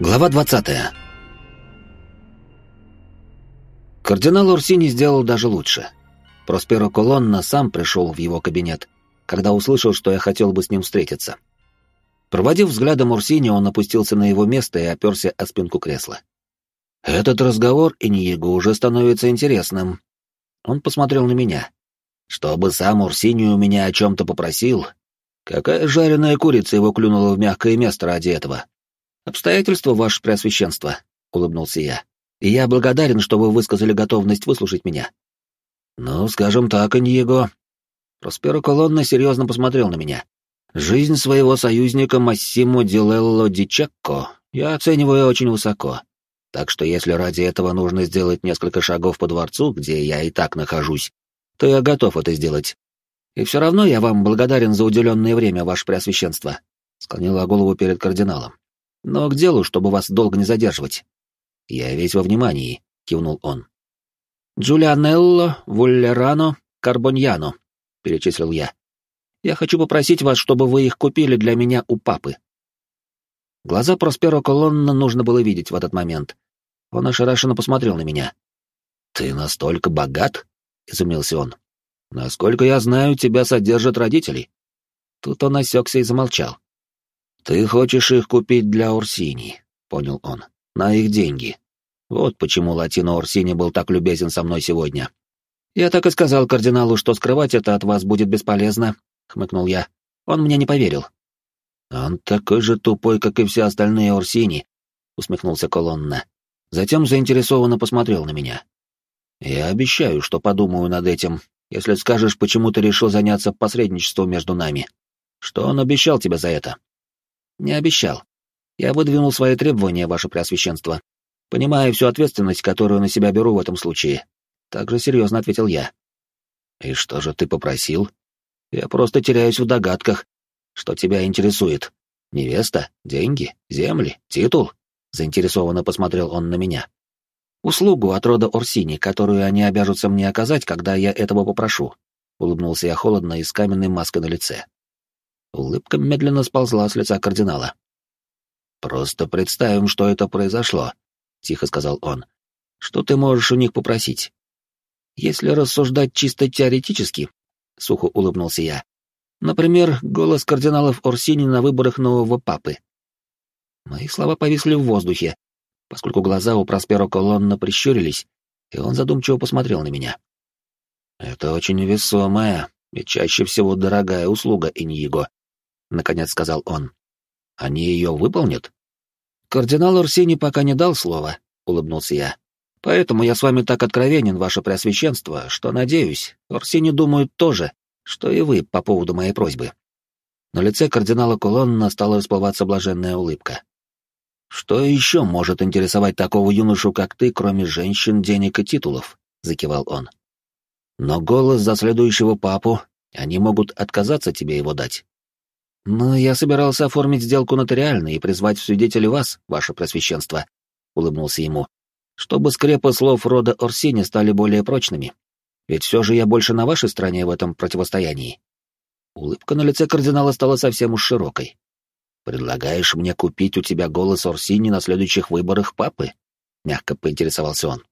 Глава 20. Кардинал Урсини сделал даже лучше. Просперо Колонна сам пришел в его кабинет, когда услышал, что я хотел бы с ним встретиться. Проводив взглядом Урсини, он опустился на его место и оперся о спинку кресла. «Этот разговор, Иниего, уже становится интересным». Он посмотрел на меня. «Чтобы сам Урсини у меня о чем-то попросил? Какая жареная курица его клюнула в мягкое место ради этого?» «Обстоятельства, ваше преосвященство», — улыбнулся я. «И я благодарен, что вы высказали готовность выслушать меня». «Ну, скажем так, Иньего». Просперо Колонна серьезно посмотрел на меня. «Жизнь своего союзника Массимо Дилелло Дичекко я оцениваю очень высоко. Так что если ради этого нужно сделать несколько шагов по дворцу, где я и так нахожусь, то я готов это сделать. И все равно я вам благодарен за уделенное время, ваше преосвященство», — склонила голову перед кардиналом. Но к делу, чтобы вас долго не задерживать. Я весь во внимании, кивнул он. Джулианелло, Вуллерано, Карбоньяно, перечислил я. Я хочу попросить вас, чтобы вы их купили для меня у папы. Глаза Просперо Колонна нужно было видеть в этот момент. Он ошарашенно посмотрел на меня. «Ты настолько богат?» — изумился он. «Насколько я знаю, тебя содержат родители». Тут он осекся и замолчал. «Ты хочешь их купить для Орсини», — понял он, — «на их деньги. Вот почему Латино Орсини был так любезен со мной сегодня». «Я так и сказал кардиналу, что скрывать это от вас будет бесполезно», — хмыкнул я. «Он мне не поверил». «Он такой же тупой, как и все остальные Орсини», — усмехнулся Колонна. Затем заинтересованно посмотрел на меня. «Я обещаю, что подумаю над этим, если скажешь, почему ты решил заняться посредничеством между нами. Что он обещал тебе за это?» Не обещал. Я выдвинул свои требования, ваше преосвященство. Понимая всю ответственность, которую на себя беру в этом случае. Также серьезно ответил я. И что же ты попросил? Я просто теряюсь в догадках. Что тебя интересует? Невеста? Деньги? Земли? Титул? Заинтересованно посмотрел он на меня. Услугу от рода Орсини, которую они обяжутся мне оказать, когда я этого попрошу. Улыбнулся я холодно и с каменной маской на лице. Улыбка медленно сползла с лица кардинала. «Просто представим, что это произошло», — тихо сказал он. «Что ты можешь у них попросить?» «Если рассуждать чисто теоретически», — сухо улыбнулся я, «например, голос кардиналов Орсини на выборах нового папы». Мои слова повисли в воздухе, поскольку глаза у Просперо Колонна прищурились, и он задумчиво посмотрел на меня. «Это очень весомая и чаще всего дорогая услуга, Иньиго», наконец сказал он. Они ее выполнят? Кардинал Урсини пока не дал слова, улыбнулся я. Поэтому я с вами так откровенен, ваше преосвященство, что, надеюсь, Урсини думают тоже, что и вы по поводу моей просьбы. На лице кардинала Колонна стала расплываться блаженная улыбка. «Что еще может интересовать такого юношу, как ты, кроме женщин, денег и титулов?» — закивал он. «Но голос за следующего папу, они могут отказаться тебе его дать. «Но я собирался оформить сделку нотариально и призвать в свидетели вас, ваше просвященство», — улыбнулся ему, «чтобы скрепы слов рода Орсини стали более прочными. Ведь все же я больше на вашей стороне в этом противостоянии». Улыбка на лице кардинала стала совсем уж широкой. «Предлагаешь мне купить у тебя голос Орсини на следующих выборах папы?» — мягко поинтересовался он.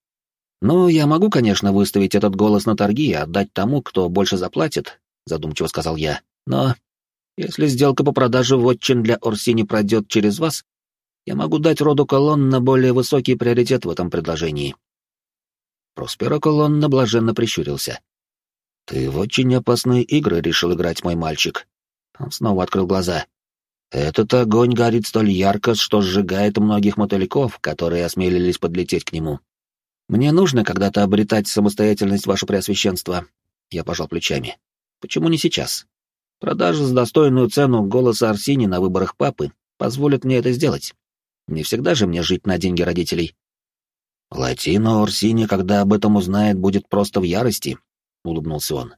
«Ну, я могу, конечно, выставить этот голос на торги и отдать тому, кто больше заплатит», — задумчиво сказал я. «Но если сделка по продаже вотчин для Орсини пройдет через вас, я могу дать роду Колонна более высокий приоритет в этом предложении. Просперо Колонна блаженно прищурился. «Ты в очень опасные игры решил играть, мой мальчик». Он снова открыл глаза. «Этот огонь горит столь ярко, что сжигает многих мотыльков, которые осмелились подлететь к нему. Мне нужно когда-то обретать самостоятельность, ваше преосвященство». Я пожал плечами. «Почему не сейчас? Продажа за достойную цену голоса Арсини на выборах папы позволит мне это сделать. Не всегда же мне жить на деньги родителей. Латино Орсини, когда об этом узнает, будет просто в ярости, — улыбнулся он.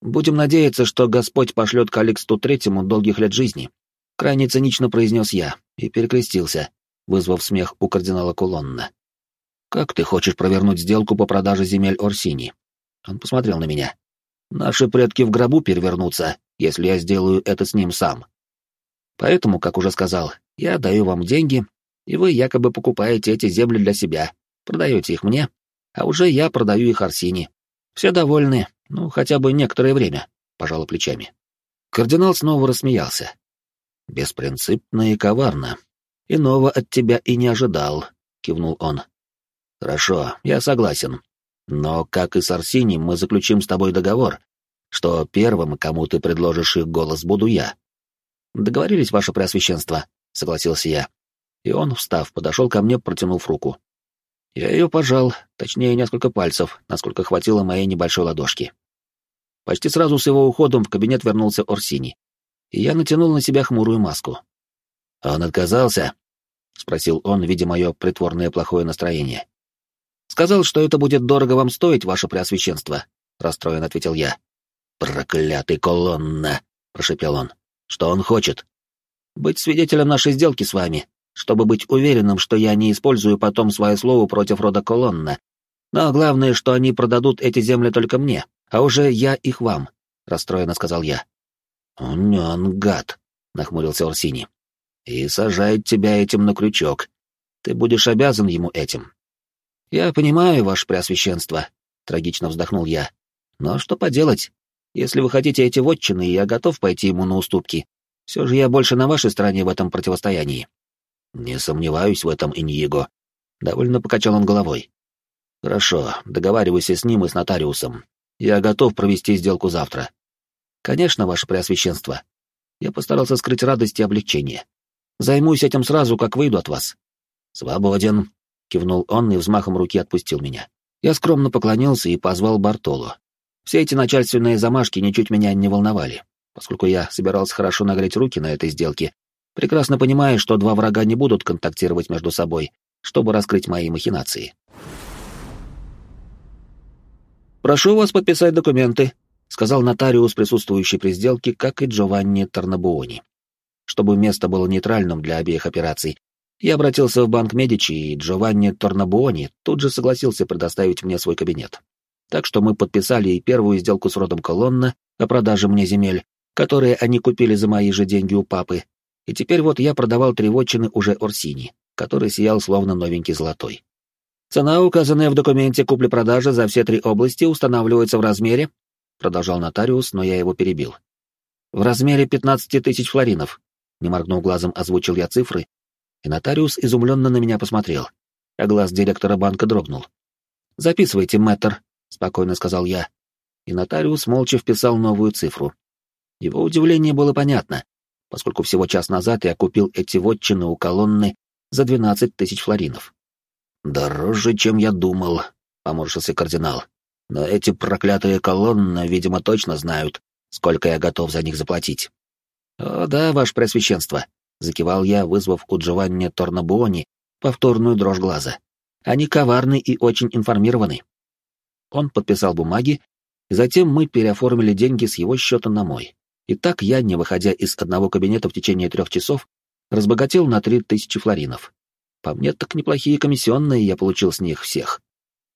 Будем надеяться, что Господь пошлет Каликсту Третьему долгих лет жизни. Крайне цинично произнес я и перекрестился, вызвав смех у кардинала Кулонна. «Как ты хочешь провернуть сделку по продаже земель Орсини?» Он посмотрел на меня. «Наши предки в гробу перевернутся, если я сделаю это с ним сам. Поэтому, как уже сказал, я даю вам деньги, и вы якобы покупаете эти земли для себя, продаете их мне, а уже я продаю их Арсине. Все довольны, ну, хотя бы некоторое время, пожала плечами. Кардинал снова рассмеялся. Беспринципно и коварно. Иного от тебя и не ожидал, кивнул он. Хорошо, я согласен. Но, как и с Арсини, мы заключим с тобой договор, что первым, кому ты предложишь их голос, буду я. Договорились, ваше преосвященство, согласился я. И он, встав, подошел ко мне, протянув руку. Я ее пожал, точнее, несколько пальцев, насколько хватило моей небольшой ладошки. Почти сразу с его уходом в кабинет вернулся Орсини, и я натянул на себя хмурую маску. «Он отказался?» — спросил он, видя мое притворное плохое настроение. «Сказал, что это будет дорого вам стоить, ваше преосвященство», — расстроен ответил я. «Проклятый колонна!» — прошепел он. «Что он хочет?» «Быть свидетелем нашей сделки с вами, чтобы быть уверенным, что я не использую потом свое слово против рода Колонна. Но главное, что они продадут эти земли только мне, а уже я их вам», — расстроенно сказал я. «Он гад», — нахмурился Орсини. «И сажает тебя этим на крючок. Ты будешь обязан ему этим». «Я понимаю, ваше преосвященство», — трагично вздохнул я. «Но что поделать? Если вы хотите эти вотчины, я готов пойти ему на уступки. Все же я больше на вашей стороне в этом противостоянии». «Не сомневаюсь в этом, Иньего», — довольно покачал он головой. «Хорошо, договаривайся с ним и с нотариусом. Я готов провести сделку завтра». «Конечно, ваше преосвященство». Я постарался скрыть радость и облегчение. «Займусь этим сразу, как выйду от вас». «Свободен», — кивнул он и взмахом руки отпустил меня. Я скромно поклонился и позвал Бартолу. Все эти начальственные замашки ничуть меня не волновали, поскольку я собирался хорошо нагреть руки на этой сделке прекрасно понимая, что два врага не будут контактировать между собой, чтобы раскрыть мои махинации. «Прошу вас подписать документы», — сказал нотариус, присутствующий при сделке, как и Джованни Тарнабуони. Чтобы место было нейтральным для обеих операций, я обратился в банк Медичи, и Джованни Торнабуони тут же согласился предоставить мне свой кабинет. Так что мы подписали и первую сделку с родом Колонна о продаже мне земель, которые они купили за мои же деньги у папы, и теперь вот я продавал три вотчины уже Орсини, который сиял словно новенький золотой. Цена, указанная в документе купли-продажи за все три области, устанавливается в размере, продолжал нотариус, но я его перебил. В размере 15 тысяч флоринов. Не моргнув глазом, озвучил я цифры, и нотариус изумленно на меня посмотрел, а глаз директора банка дрогнул. «Записывайте, мэтр», — спокойно сказал я, и нотариус молча вписал новую цифру. Его удивление было понятно, поскольку всего час назад я купил эти вотчины у колонны за 12 тысяч флоринов. «Дороже, чем я думал», — поморщился кардинал. «Но эти проклятые колонны, видимо, точно знают, сколько я готов за них заплатить». «О, да, ваше пресвященство», — закивал я, вызвав у Джованни Торнабуони повторную дрожь глаза. «Они коварны и очень информированы». Он подписал бумаги, и затем мы переоформили деньги с его счета на мой. И так я, не выходя из одного кабинета в течение трех часов, разбогател на три тысячи флоринов. По мне, так неплохие комиссионные я получил с них всех.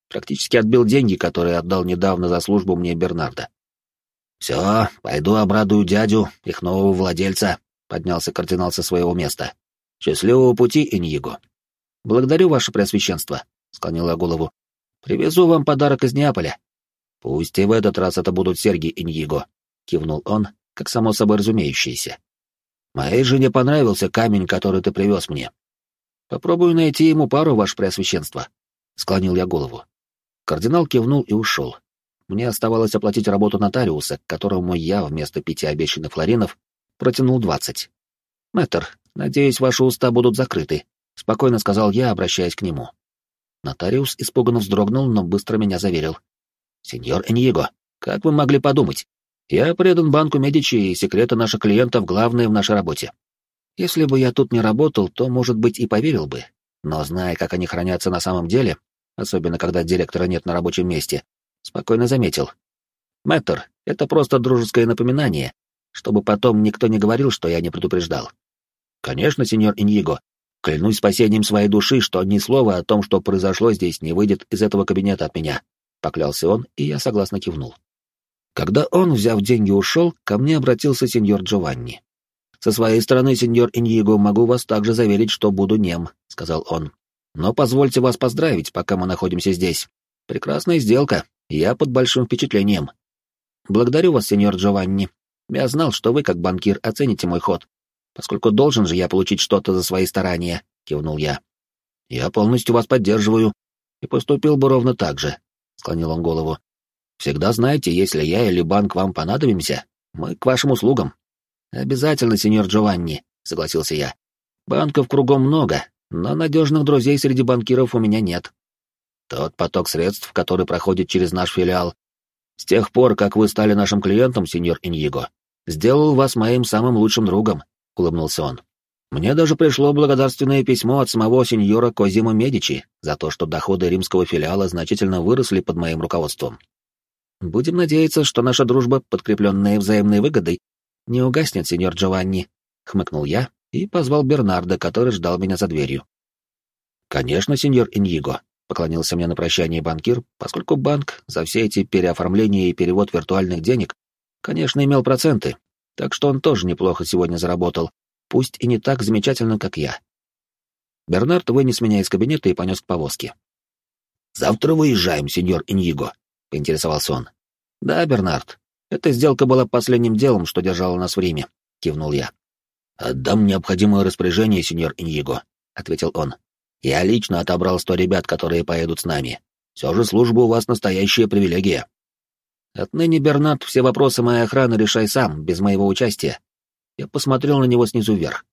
Практически отбил деньги, которые отдал недавно за службу мне Бернарда. «Все, пойду обрадую дядю, их нового владельца», — поднялся кардинал со своего места. «Счастливого пути, Иньего». «Благодарю, ваше преосвященство», — склонила голову. «Привезу вам подарок из Неаполя». «Пусть и в этот раз это будут серьги Иньего», — кивнул он как само собой разумеющееся. Моей жене понравился камень, который ты привез мне. Попробую найти ему пару, ваше преосвященство. Склонил я голову. Кардинал кивнул и ушел. Мне оставалось оплатить работу нотариуса, которому я вместо пяти обещанных флоринов протянул двадцать. «Мэтр, надеюсь, ваши уста будут закрыты», — спокойно сказал я, обращаясь к нему. Нотариус испуганно вздрогнул, но быстро меня заверил. «Сеньор Эньего, как вы могли подумать? Я предан банку Медичи, и секреты наших клиентов главные в нашей работе. Если бы я тут не работал, то, может быть, и поверил бы. Но зная, как они хранятся на самом деле, особенно когда директора нет на рабочем месте, спокойно заметил. Мэтр, это просто дружеское напоминание, чтобы потом никто не говорил, что я не предупреждал. Конечно, сеньор Иньего, клянусь спасением своей души, что ни слова о том, что произошло здесь, не выйдет из этого кабинета от меня. Поклялся он, и я согласно кивнул. Когда он, взяв деньги, ушел, ко мне обратился сеньор Джованни. «Со своей стороны, сеньор Иньего, могу вас также заверить, что буду нем», — сказал он. «Но позвольте вас поздравить, пока мы находимся здесь. Прекрасная сделка, я под большим впечатлением». «Благодарю вас, сеньор Джованни. Я знал, что вы, как банкир, оцените мой ход. Поскольку должен же я получить что-то за свои старания», — кивнул я. «Я полностью вас поддерживаю и поступил бы ровно так же», — склонил он голову. «Всегда знаете, если я или банк вам понадобимся, мы к вашим услугам». «Обязательно, сеньор Джованни», — согласился я. «Банков кругом много, но надежных друзей среди банкиров у меня нет. Тот поток средств, который проходит через наш филиал, с тех пор, как вы стали нашим клиентом, сеньор Иньего, сделал вас моим самым лучшим другом», — улыбнулся он. «Мне даже пришло благодарственное письмо от самого сеньора Козима Медичи за то, что доходы римского филиала значительно выросли под моим руководством. Будем надеяться, что наша дружба, подкрепленная взаимной выгодой, «Не угаснет, сеньор Джованни», — хмыкнул я и позвал Бернарда, который ждал меня за дверью. «Конечно, сеньор Иньего», — поклонился мне на прощание банкир, поскольку банк за все эти переоформления и перевод виртуальных денег, конечно, имел проценты, так что он тоже неплохо сегодня заработал, пусть и не так замечательно, как я. Бернард вынес меня из кабинета и понес к повозке. «Завтра выезжаем, сеньор Иньего», — поинтересовался он. «Да, Бернард, эта сделка была последним делом, что держало нас в Риме, кивнул я. Отдам необходимое распоряжение, сеньор Иньего, ответил он. Я лично отобрал сто ребят, которые поедут с нами. Все же служба у вас настоящая привилегия. Отныне, Бернард, все вопросы моей охраны решай сам, без моего участия. Я посмотрел на него снизу вверх.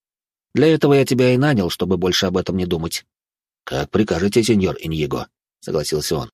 Для этого я тебя и нанял, чтобы больше об этом не думать. Как прикажете, сеньор Иньего, согласился он.